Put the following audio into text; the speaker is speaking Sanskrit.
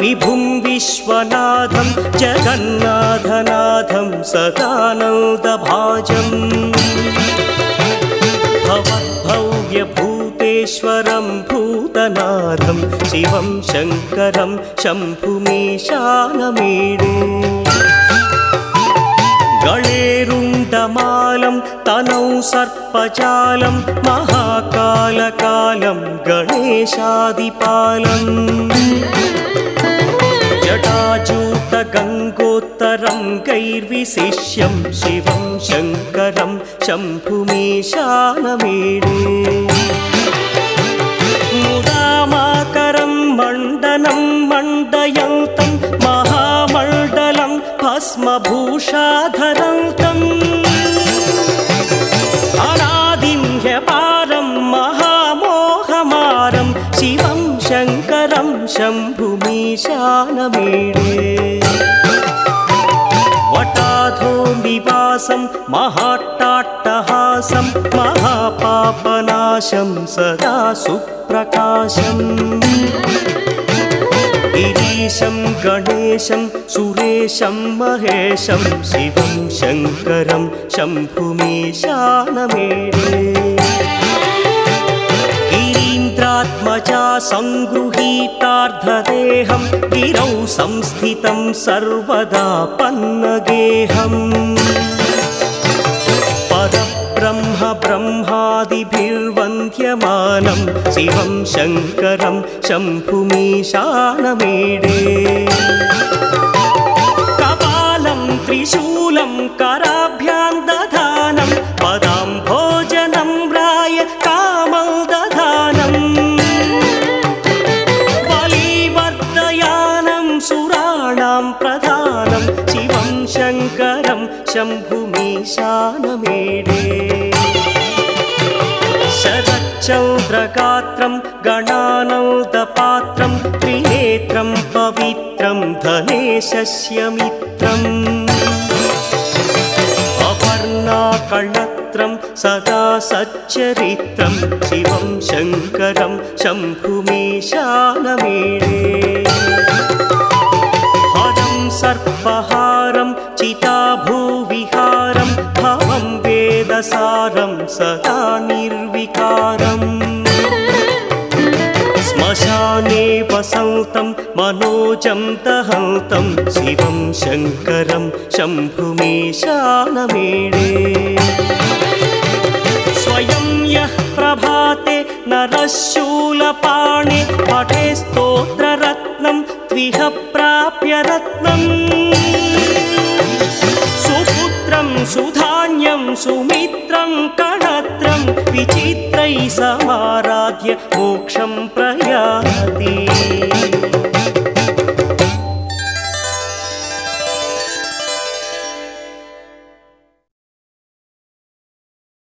विभुं विश्वनाथं जगन्नाथनाथं सदानन्दभाजम्। भवद्भव्यभूतेश्वरं भूतनाथं शिवं शङ्करं शम्भुमीशानमीडे गणेरुण्डमालं तनौ सर्पजालं महाकालकालं गणेशादिपालम् जटाजूतगङ्गोत्तरं गैर्विशिष्यं शिवं शङ्करं शम्भुमीशानमीडे मुदामाकरं मण्डनं मण्डयन्तं महामण्डलं भस्मभूषाधरन्तम् शम्भुमीशानमीडे। वटाधो निवासं महाट्टाट्टहासं महापापनाशं सदा सुप्रकाशम्। गिरीशं गणेशं सुरेशं महेशं शिवं शङ्करं शम्भुमीशानमेडे गिरीन्द्रात्मजा सङ्गृहीतार्धदेहं गिरौ संस्थितं सर्वदा पन्नगेहम् परब्रह्म ब्रह्मादिभिर्वन्द्यमानं शिवं शङ्करं शम्भुमीशानमीडे सुराणां प्रधानं शिवं शङ्करं शम्भुमीशानमेडे शरच्चन्द्रगात्रं गणानौदपात्रं त्रिनेत्रं पवित्रं धनेशस्य मित्रम् अपर्णाकळत्रं सदा सच्चरित्रं शिवं शङ्करं शम्भुमीशानमेडे वेदसारं सदा निर्विकारम् श्मशाने वसन्तं मनोजं दहन्तं शिवं शङ्करं शम्भुमीशानमेडे स्वयं यः प्रभाते नरः शूलपाणे पठे स्तोत्ररत्नं त्विह प्राप्य रत्नम् सुपुत्रं सुधान्यं विचित्रैः समाराध्य मोक्षं प्रयाति।